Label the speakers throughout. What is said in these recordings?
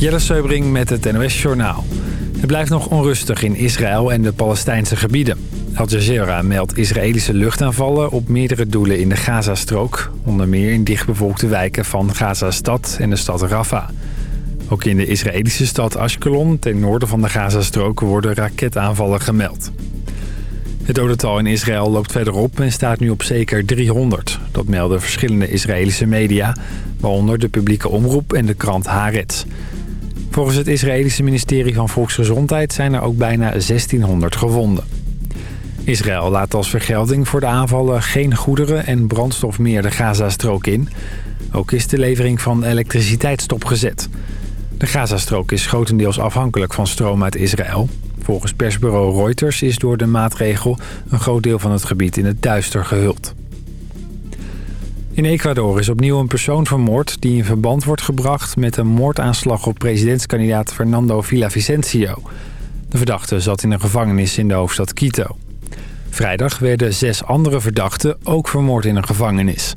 Speaker 1: Jelle Seubring met het NOS Journaal. Het blijft nog onrustig in Israël en de Palestijnse gebieden. Al Jazeera meldt Israëlische luchtaanvallen op meerdere doelen in de Gazastrook. Onder meer in dichtbevolkte wijken van Gaza-stad en de stad Rafah. Ook in de Israëlische stad Ashkelon, ten noorden van de Gazastrook, worden raketaanvallen gemeld. Het dodental in Israël loopt verder op en staat nu op zeker 300. Dat melden verschillende Israëlische media, waaronder de publieke omroep en de krant Haaretz. Volgens het Israëlische ministerie van Volksgezondheid zijn er ook bijna 1600 gevonden. Israël laat als vergelding voor de aanvallen geen goederen en brandstof meer de Gazastrook in. Ook is de levering van elektriciteit stopgezet. De Gazastrook is grotendeels afhankelijk van stroom uit Israël. Volgens persbureau Reuters is door de maatregel een groot deel van het gebied in het duister gehuld. In Ecuador is opnieuw een persoon vermoord die in verband wordt gebracht met een moordaanslag op presidentskandidaat Fernando Villavicencio. De verdachte zat in een gevangenis in de hoofdstad Quito. Vrijdag werden zes andere verdachten ook vermoord in een gevangenis.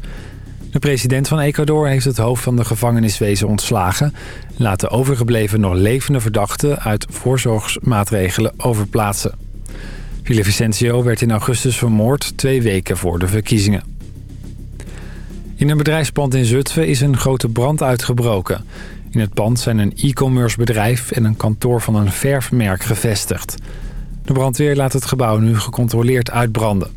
Speaker 1: De president van Ecuador heeft het hoofd van de gevangeniswezen ontslagen... en laat de overgebleven nog levende verdachten uit voorzorgsmaatregelen overplaatsen. Villavicencio werd in augustus vermoord twee weken voor de verkiezingen. In een bedrijfspand in Zutphen is een grote brand uitgebroken. In het pand zijn een e-commerce bedrijf en een kantoor van een verfmerk gevestigd. De brandweer laat het gebouw nu gecontroleerd uitbranden.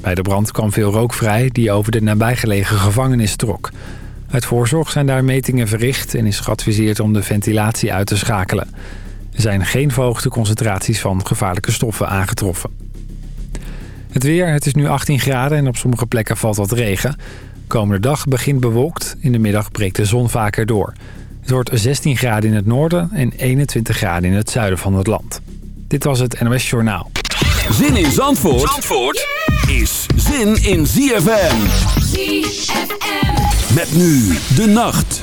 Speaker 1: Bij de brand kwam veel rook vrij die over de nabijgelegen gevangenis trok. Uit voorzorg zijn daar metingen verricht en is geadviseerd om de ventilatie uit te schakelen. Er zijn geen verhoogde concentraties van gevaarlijke stoffen aangetroffen. Het weer, het is nu 18 graden en op sommige plekken valt wat regen. Komende dag begint bewolkt, in de middag breekt de zon vaker door. Het wordt 16 graden in het noorden en 21 graden in het zuiden van het land. Dit was het NOS Journaal.
Speaker 2: Zin in Zandvoort, Zandvoort is zin in ZFM. ZFM. Met nu de nacht.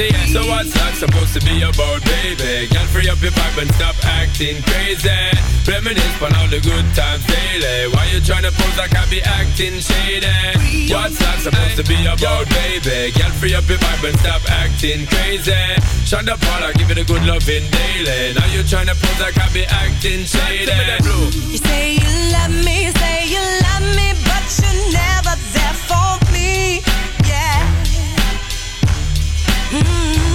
Speaker 3: dirty. So what's that supposed to be about, baby? Girl, free up your vibe and stop acting crazy. Reminisce on all the good times daily. Why you tryna pose like I be acting shady? What's that supposed to be about, baby? Girl, free up your vibe and stop acting crazy. Shonda Paula, give it a good loving daily. Now you tryna pose like I be acting shady.
Speaker 4: You say you love me, say you love me, Mm. You'll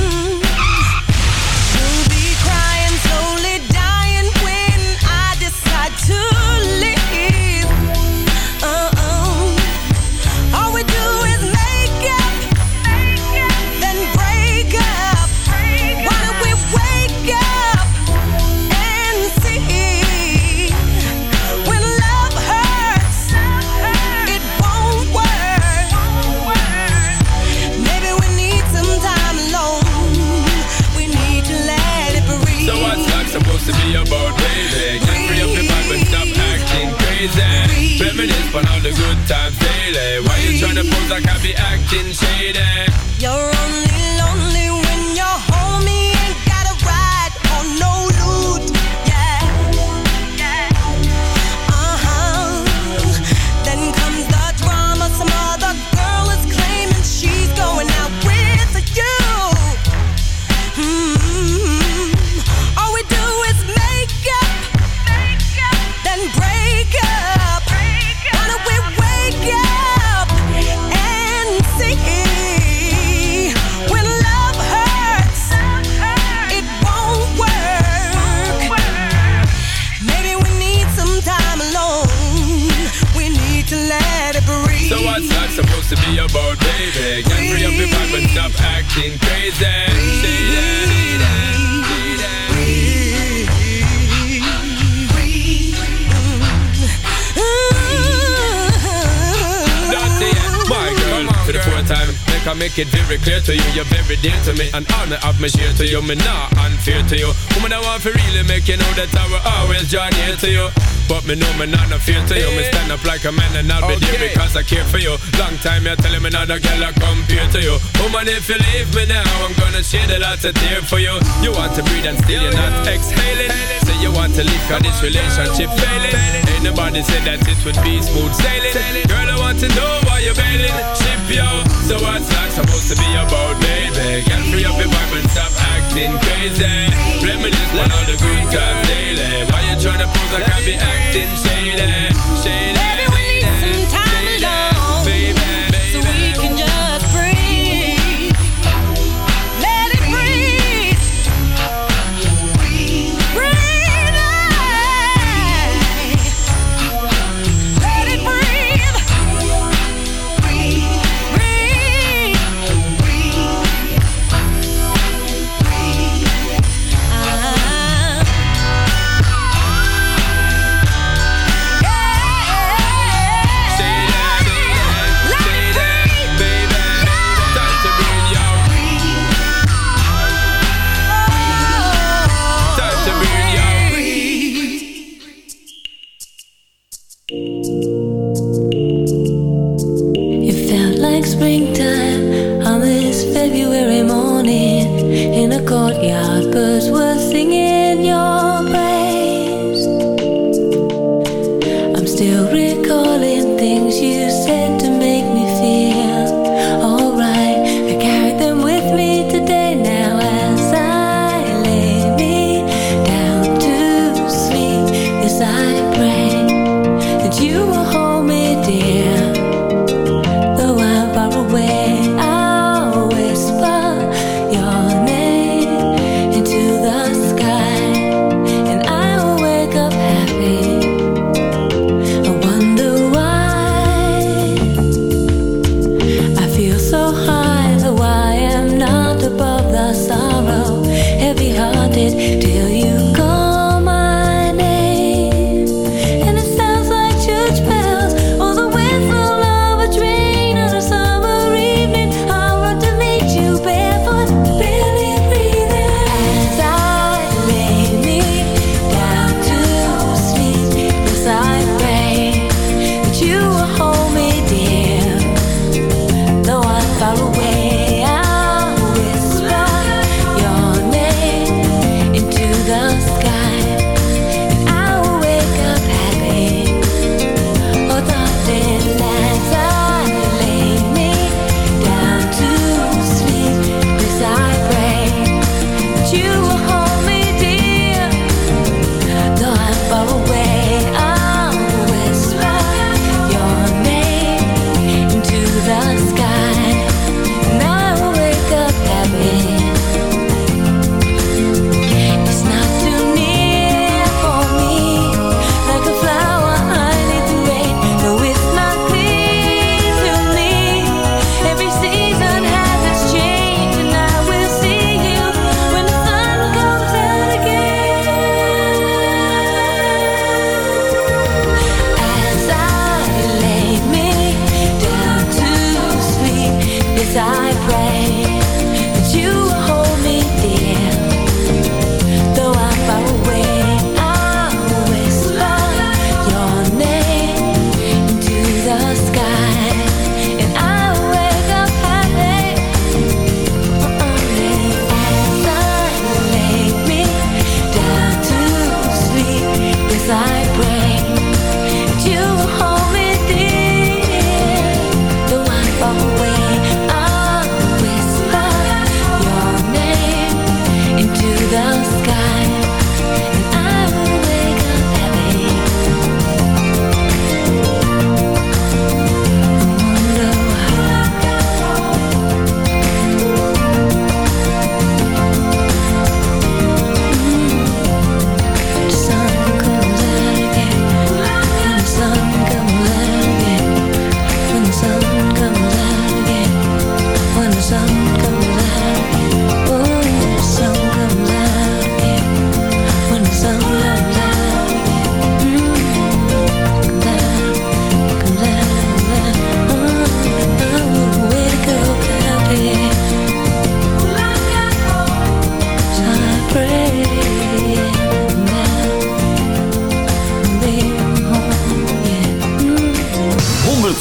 Speaker 4: I
Speaker 3: be acting shady? Very clear to you, you're very dear to me, and honor of me share to you, me not unfair to you. Woman, I want to really make you know that I will always join here to you. But me know me not no fear to you. Me stand up like a man and I'll be there because I care for you. Long time you're telling me not a girl I compare to you. Woman, if you leave me now, I'm gonna shed a lot of tear for you. You want to breathe and still you're not exhaling. Say you want to leave cause this relationship failing. Ain't nobody said that it would be smooth sailing. Girl, I want to know why you're bailing. Ship yo. So what's that supposed to be about, baby? Get free up your vibe and stop acting crazy. Reminisce on all the good times daily. Why you tryna pose like I be acting shady? Shady.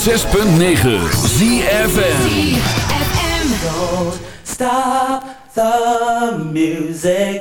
Speaker 2: 106.9 ZFM.
Speaker 5: Stop the music.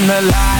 Speaker 4: and the
Speaker 6: light.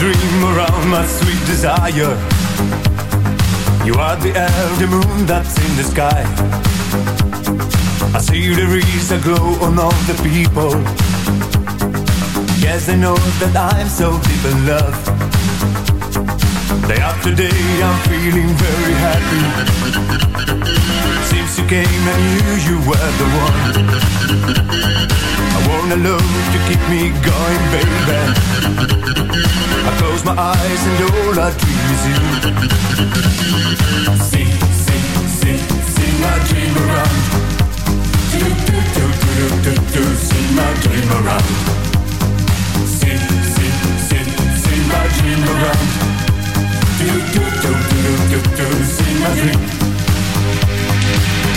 Speaker 7: dream around my sweet desire. You are the air, the moon that's in the sky. I see there is a glow on all the people. Yes, I know that I'm so deep in love. Day after day, I'm feeling very happy. Since you came, I knew you were the one. I wanna love to keep me going, baby. I close my eyes and all I dream is you. See, see, see, see my dream around. Do, do, do, do, do, do, do, see my dream around. See, see, see, see my dream around. Do, do, do, do, do, do, do, see my dream.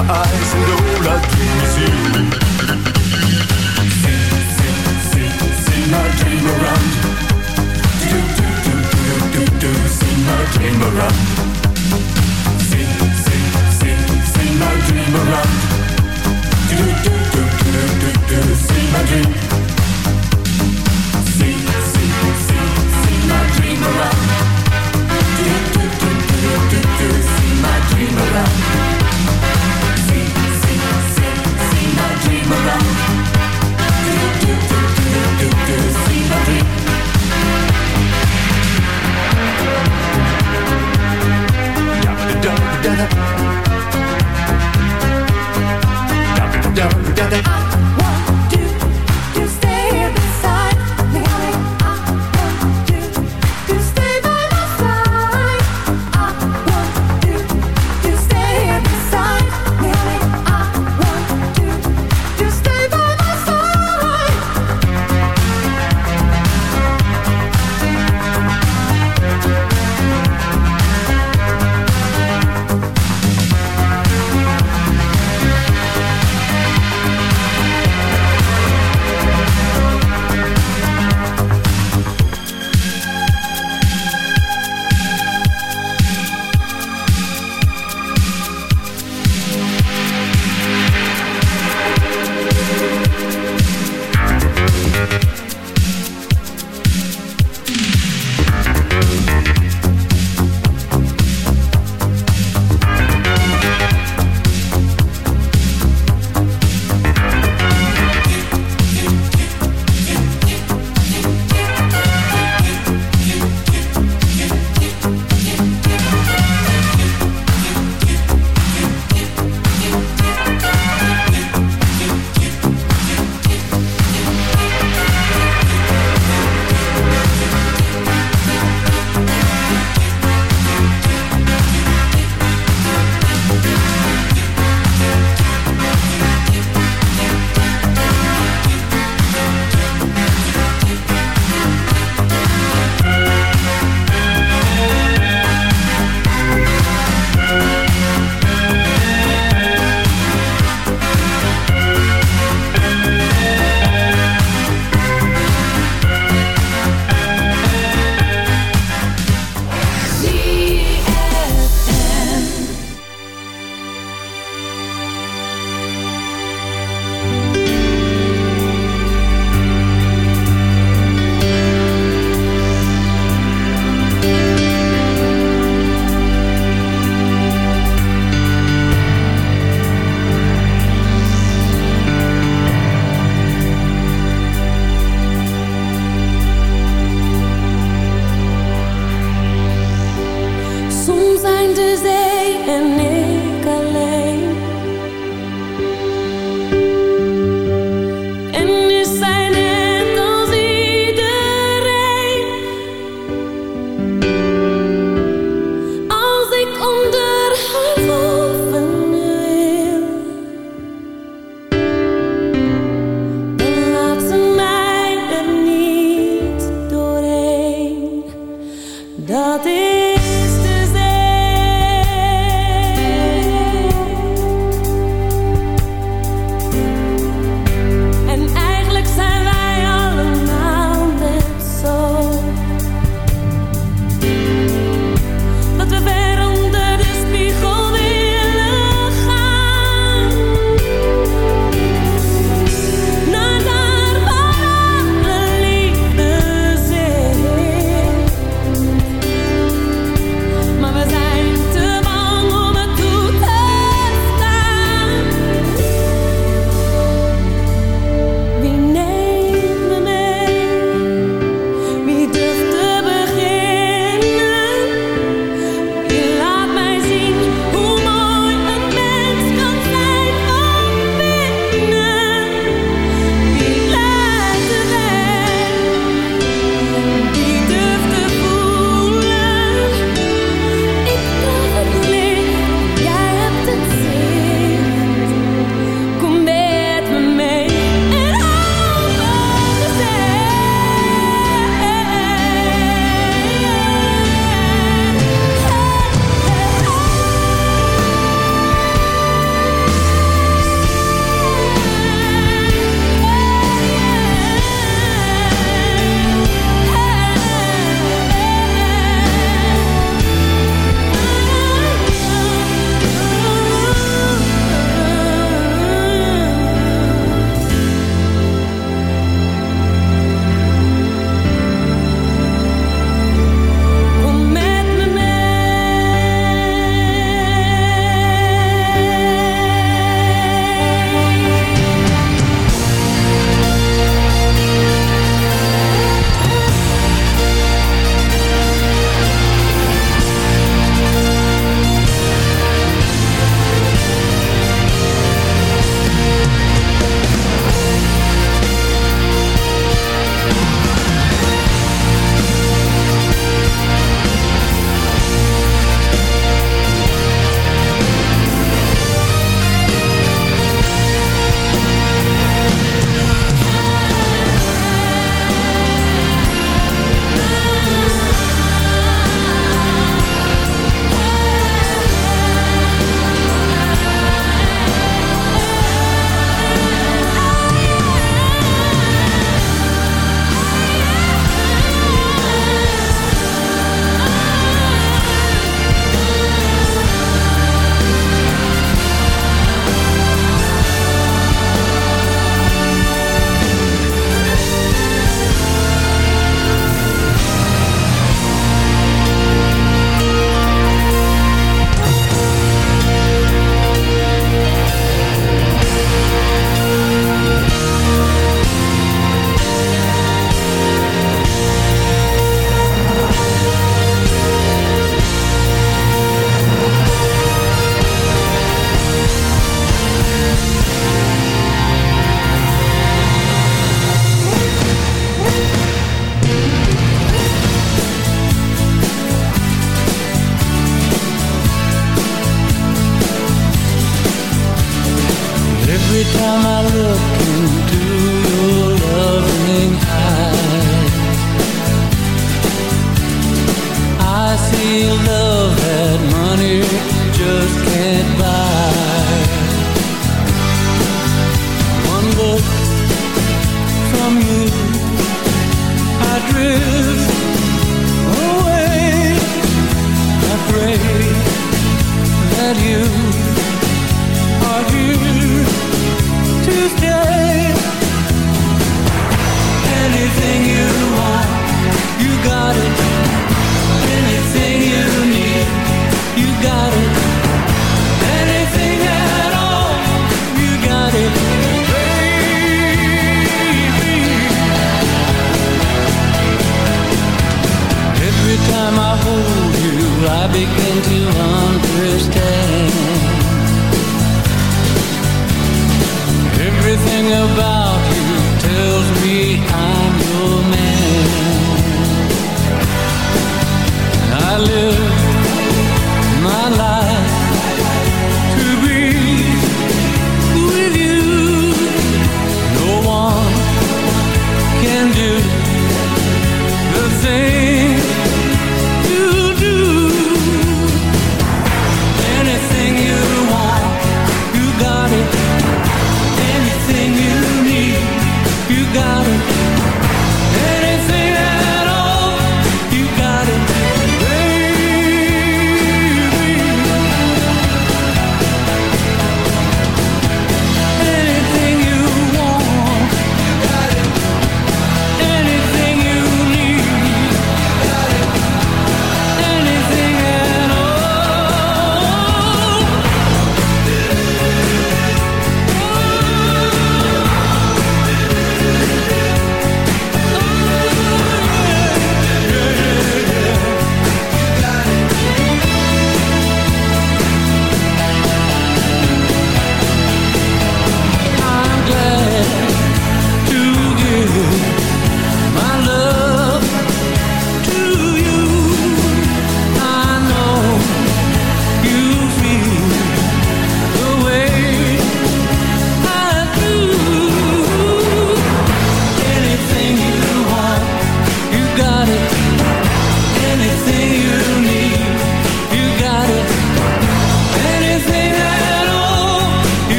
Speaker 7: My eyes and all I dream is you. Sing, sing, sing, sing my dream around. Do, do, do, do, do, do, sing my dream around. Sing, sing, sing, sing my dream around. Do, do, do, do, do, do, sing my dream. Sing, sing, sing, sing my dream around.